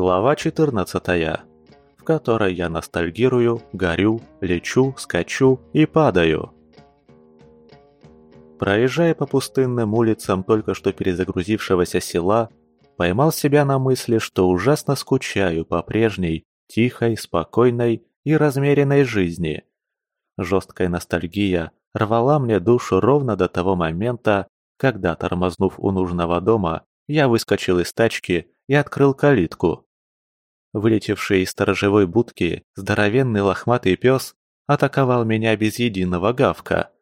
Глава 14, в которой я ностальгирую, горю, лечу, скачу и падаю. Проезжая по пустынным улицам только что перезагрузившегося села, поймал себя на мысли, что ужасно скучаю по прежней, тихой, спокойной и размеренной жизни. Жесткая ностальгия рвала мне душу ровно до того момента, когда, тормознув у нужного дома, я выскочил из тачки и открыл калитку. Вылетевший из сторожевой будки здоровенный лохматый пес атаковал меня без единого гавка.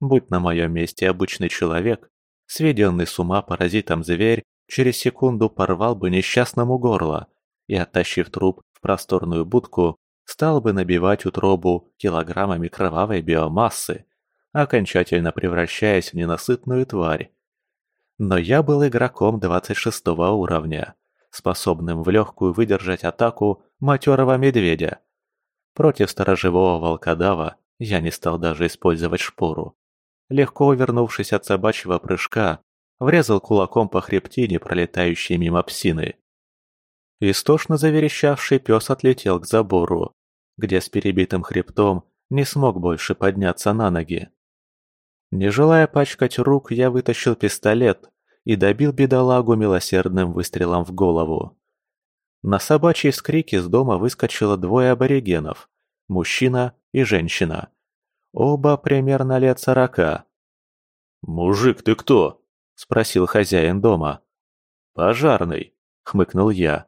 Будь на моем месте обычный человек, сведенный с ума паразитом зверь через секунду порвал бы несчастному горло и, оттащив труп в просторную будку, стал бы набивать утробу килограммами кровавой биомассы, окончательно превращаясь в ненасытную тварь. Но я был игроком 26 уровня, способным в легкую выдержать атаку матерого медведя. Против сторожевого волкодава я не стал даже использовать шпору. Легко увернувшись от собачьего прыжка, врезал кулаком по хребтине, пролетающей мимо псины. Истошно заверещавший пес отлетел к забору, где с перебитым хребтом не смог больше подняться на ноги. Не желая пачкать рук, я вытащил пистолет и добил бедолагу милосердным выстрелом в голову. На собачьи скрики из дома выскочило двое аборигенов – мужчина и женщина. Оба примерно лет сорока. «Мужик, ты кто?» – спросил хозяин дома. «Пожарный», – хмыкнул я.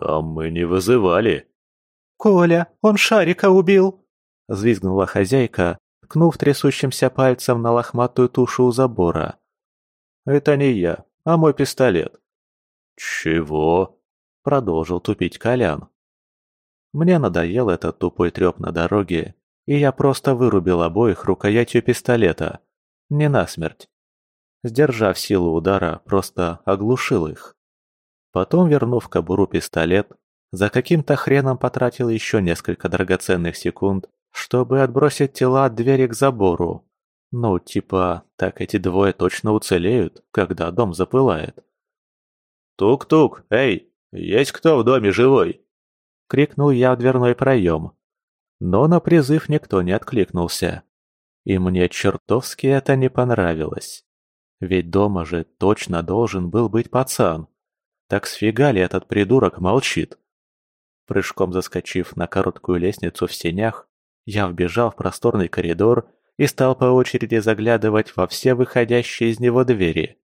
«А мы не вызывали». «Коля, он Шарика убил!» – взвизгнула хозяйка, ткнув трясущимся пальцем на лохматую тушу у забора. «Это не я, а мой пистолет». «Чего?» – продолжил тупить Колян. Мне надоел этот тупой треп на дороге, и я просто вырубил обоих рукоятью пистолета. Не насмерть. Сдержав силу удара, просто оглушил их. Потом, вернув кобуру пистолет, за каким-то хреном потратил еще несколько драгоценных секунд, чтобы отбросить тела от двери к забору. Ну, типа, так эти двое точно уцелеют, когда дом запылает. «Тук-тук, эй, есть кто в доме живой?» — крикнул я в дверной проем. Но на призыв никто не откликнулся. И мне чертовски это не понравилось. Ведь дома же точно должен был быть пацан. Так сфига ли этот придурок молчит? Прыжком заскочив на короткую лестницу в сенях, я вбежал в просторный коридор и стал по очереди заглядывать во все выходящие из него двери.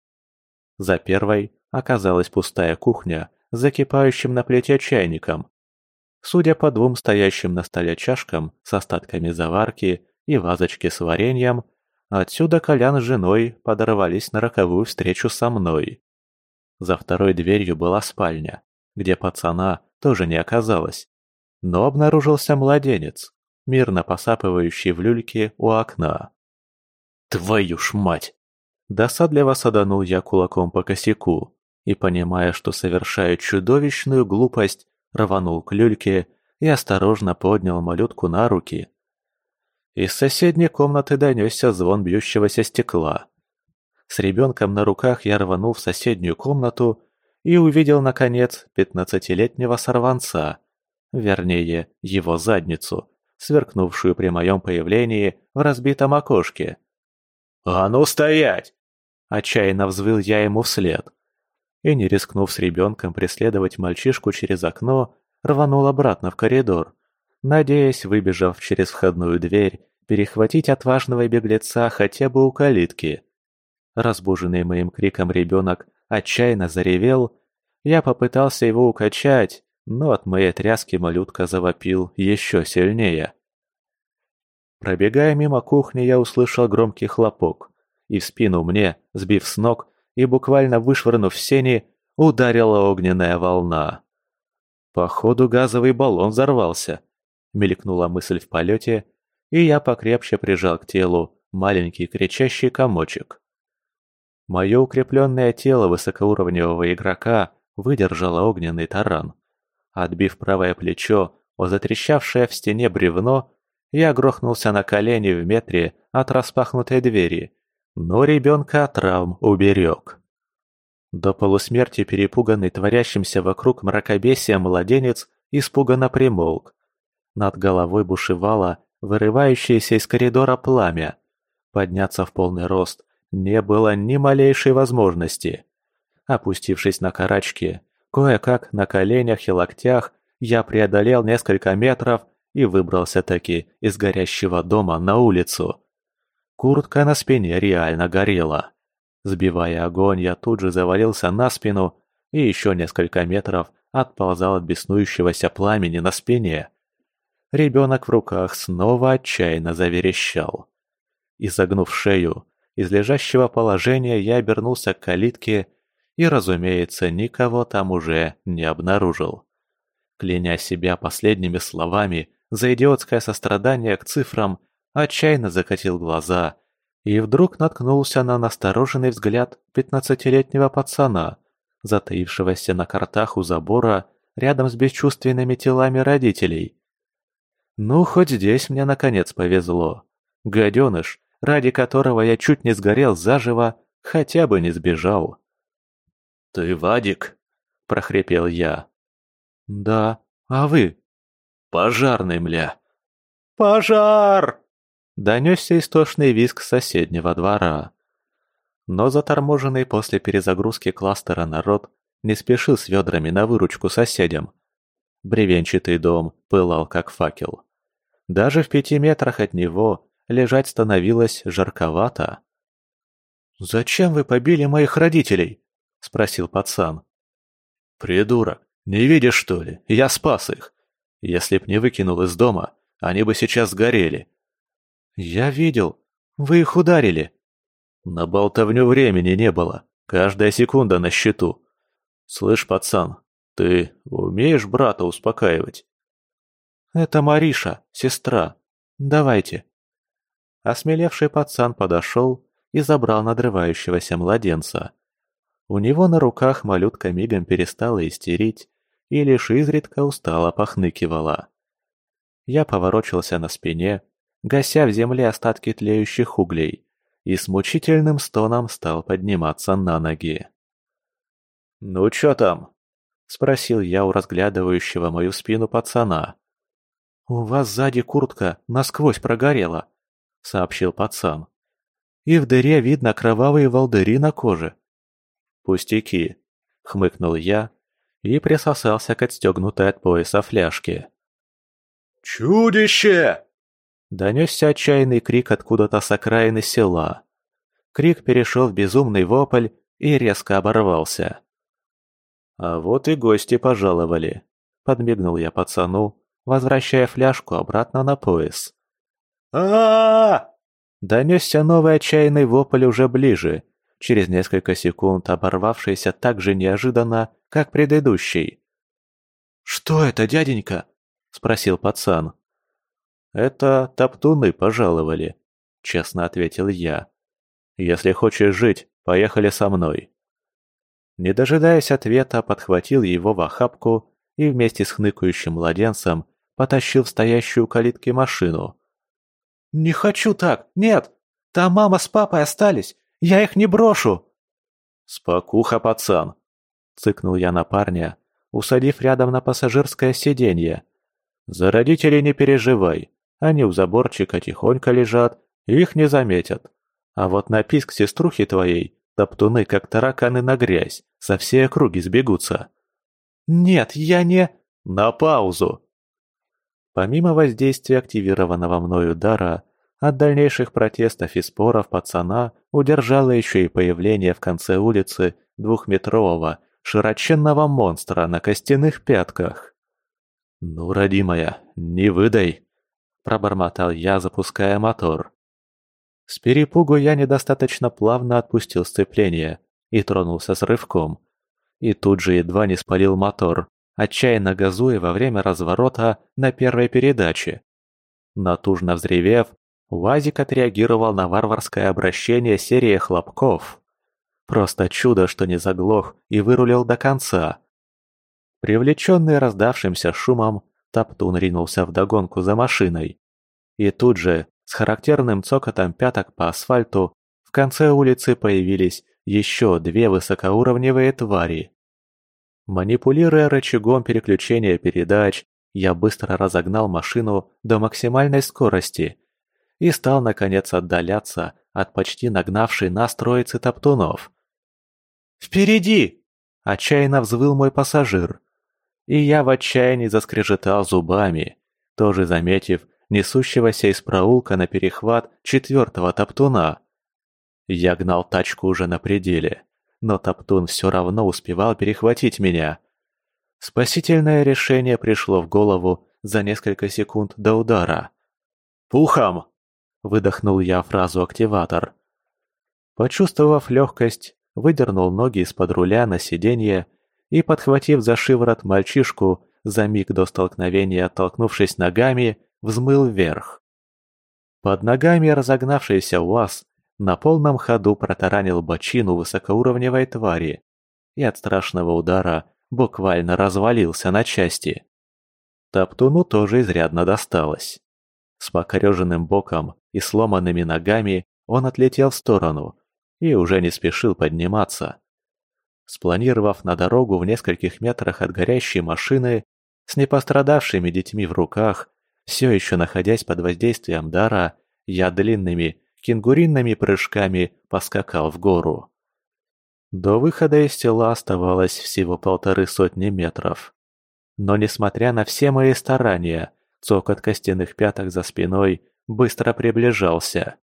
За первой оказалась пустая кухня с закипающим на плите чайником. Судя по двум стоящим на столе чашкам с остатками заварки и вазочки с вареньем, отсюда Колян с женой подорвались на роковую встречу со мной. За второй дверью была спальня, где пацана тоже не оказалось. Но обнаружился младенец, мирно посапывающий в люльке у окна. «Твою ж мать!» Досадливо саданул я кулаком по косяку и, понимая, что совершаю чудовищную глупость, рванул к люльке и осторожно поднял малютку на руки. Из соседней комнаты донесся звон бьющегося стекла. С ребенком на руках я рванул в соседнюю комнату и увидел, наконец, пятнадцатилетнего сорванца, вернее, его задницу, сверкнувшую при моем появлении в разбитом окошке. «А ну стоять!» Отчаянно взвыл я ему вслед. И, не рискнув с ребенком преследовать мальчишку через окно, рванул обратно в коридор, надеясь, выбежав через входную дверь, перехватить отважного беглеца хотя бы у калитки. Разбуженный моим криком ребенок отчаянно заревел. Я попытался его укачать, но от моей тряски малютка завопил еще сильнее. Пробегая мимо кухни, я услышал громкий хлопок, и в спину мне, сбив с ног и буквально вышвырнув сени, ударила огненная волна. Походу, газовый баллон взорвался. Мелькнула мысль в полете, и я покрепче прижал к телу маленький кричащий комочек. Мое укрепленное тело высокоуровневого игрока выдержало огненный таран. Отбив правое плечо о затрещавшее в стене бревно, я грохнулся на колени в метре от распахнутой двери, но ребенка от травм уберег. До полусмерти перепуганный творящимся вокруг мракобесия младенец испуганно примолк. Над головой бушевало вырывающееся из коридора пламя. Подняться в полный рост не было ни малейшей возможности. Опустившись на карачки, кое-как на коленях и локтях, я преодолел несколько метров и выбрался таки из горящего дома на улицу. Куртка на спине реально горела. Сбивая огонь, я тут же завалился на спину и еще несколько метров отползал от беснующегося пламени на спине. Ребенок в руках снова отчаянно заверещал. Изогнув шею, из лежащего положения я обернулся к калитке и, разумеется, никого там уже не обнаружил. Кляня себя последними словами за идиотское сострадание к цифрам, отчаянно закатил глаза и вдруг наткнулся на настороженный взгляд пятнадцатилетнего пацана, затаившегося на картах у забора рядом с бесчувственными телами родителей. Ну, хоть здесь мне наконец повезло. Гаденыш, ради которого я чуть не сгорел заживо, хотя бы не сбежал. «Ты Вадик?» – прохрипел я. «Да, а вы?» «Пожарный, мля!» «Пожар!» – донесся истошный визг соседнего двора. Но заторможенный после перезагрузки кластера народ не спешил с ведрами на выручку соседям. Бревенчатый дом пылал как факел. Даже в пяти метрах от него лежать становилось жарковато. «Зачем вы побили моих родителей?» – спросил пацан. «Придурок, не видишь, что ли? Я спас их. Если б не выкинул из дома, они бы сейчас сгорели». «Я видел. Вы их ударили». На болтовню времени не было. Каждая секунда на счету. Слышь, пацан, ты умеешь брата успокаивать? Это Мариша, сестра. Давайте. Осмелевший пацан подошел и забрал надрывающегося младенца. У него на руках малютка мигом перестала истерить и лишь изредка устало похныкивала. Я поворочился на спине, гася в земле остатки тлеющих углей, и с мучительным стоном стал подниматься на ноги. «Ну чё там?» — спросил я у разглядывающего мою спину пацана. «У вас сзади куртка насквозь прогорела», — сообщил пацан. «И в дыре видно кровавые волдыри на коже». «Пустяки», — хмыкнул я и присосался к отстегнутой от пояса фляжке. «Чудище!» Донесся отчаянный крик откуда-то с окраины села. Крик перешел в безумный вопль и резко оборвался. «А вот и гости пожаловали», — подмигнул я пацану, возвращая фляжку обратно на пояс. а Донесся новый отчаянный вопль уже ближе, через несколько секунд оборвавшийся так же неожиданно, как предыдущий. «Что это, дяденька?» — спросил пацан. «Это топтуны пожаловали», — честно ответил я. «Если хочешь жить, поехали со мной». Не дожидаясь ответа, подхватил его в охапку и вместе с хныкающим младенцем потащил в стоящую у калитки машину. «Не хочу так! Нет! Там мама с папой остались! Я их не брошу!» «Спокуха, пацан!» — цыкнул я на парня, усадив рядом на пассажирское сиденье. «За родителей не переживай, они у заборчика тихонько лежат, и их не заметят. А вот на писк сеструхи твоей топтуны, как тараканы на грязь, со всей округи сбегутся». «Нет, я не...» «На паузу!» Помимо воздействия активированного мною дара, от дальнейших протестов и споров пацана удержало еще и появление в конце улицы двухметрового, широченного монстра на костяных пятках. «Ну, родимая, не выдай!» – пробормотал я, запуская мотор. С перепугу я недостаточно плавно отпустил сцепление и тронулся с рывком. И тут же едва не спалил мотор, отчаянно газуя во время разворота на первой передаче. Натужно взревев, УАЗик отреагировал на варварское обращение серии хлопков. Просто чудо, что не заглох и вырулил до конца. Привлеченный раздавшимся шумом, Топтун ринулся вдогонку за машиной. И тут же, с характерным цокотом пяток по асфальту, в конце улицы появились еще две высокоуровневые твари. Манипулируя рычагом переключения передач, я быстро разогнал машину до максимальной скорости и стал, наконец, отдаляться от почти нагнавшей нас троицы топтунов. «Впереди!» – отчаянно взвыл мой пассажир. И я в отчаянии заскрежетал зубами, тоже заметив несущегося из проулка на перехват четвертого топтуна. Я гнал тачку уже на пределе, но топтун все равно успевал перехватить меня. Спасительное решение пришло в голову за несколько секунд до удара. «Пухом!» – выдохнул я фразу «активатор». Почувствовав легкость, выдернул ноги из-под руля на сиденье и, подхватив за шиворот мальчишку, за миг до столкновения оттолкнувшись ногами, взмыл вверх. Под ногами разогнавшийся УАЗ на полном ходу протаранил бочину высокоуровневой твари и от страшного удара буквально развалился на части. Топтуну тоже изрядно досталось. С покореженным боком и сломанными ногами он отлетел в сторону и уже не спешил подниматься. Спланировав на дорогу в нескольких метрах от горящей машины, с непострадавшими детьми в руках, все еще находясь под воздействием дара, я длинными, кенгуринными прыжками поскакал в гору. До выхода из села оставалось всего полторы сотни метров. Но несмотря на все мои старания, цокот костяных пяток за спиной быстро приближался.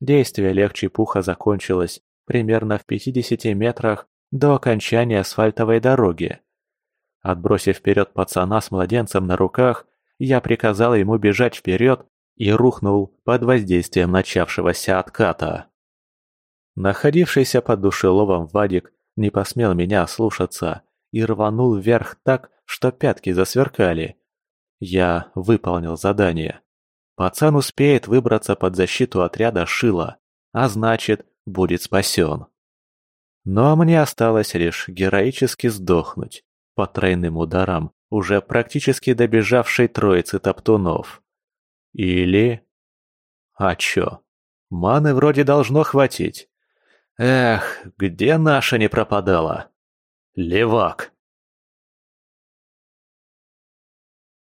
Действие легче пуха закончилось примерно в 50 метрах до окончания асфальтовой дороги. Отбросив вперед пацана с младенцем на руках, я приказал ему бежать вперед и рухнул под воздействием начавшегося отката. Находившийся под душеловом Вадик не посмел меня слушаться и рванул вверх так, что пятки засверкали. Я выполнил задание. Пацан успеет выбраться под защиту отряда Шила, а значит, будет спасен. Но мне осталось лишь героически сдохнуть под тройным ударом уже практически добежавшей троицы топтунов. Или... А чё? Маны вроде должно хватить. Эх, где наша не пропадала? Левак!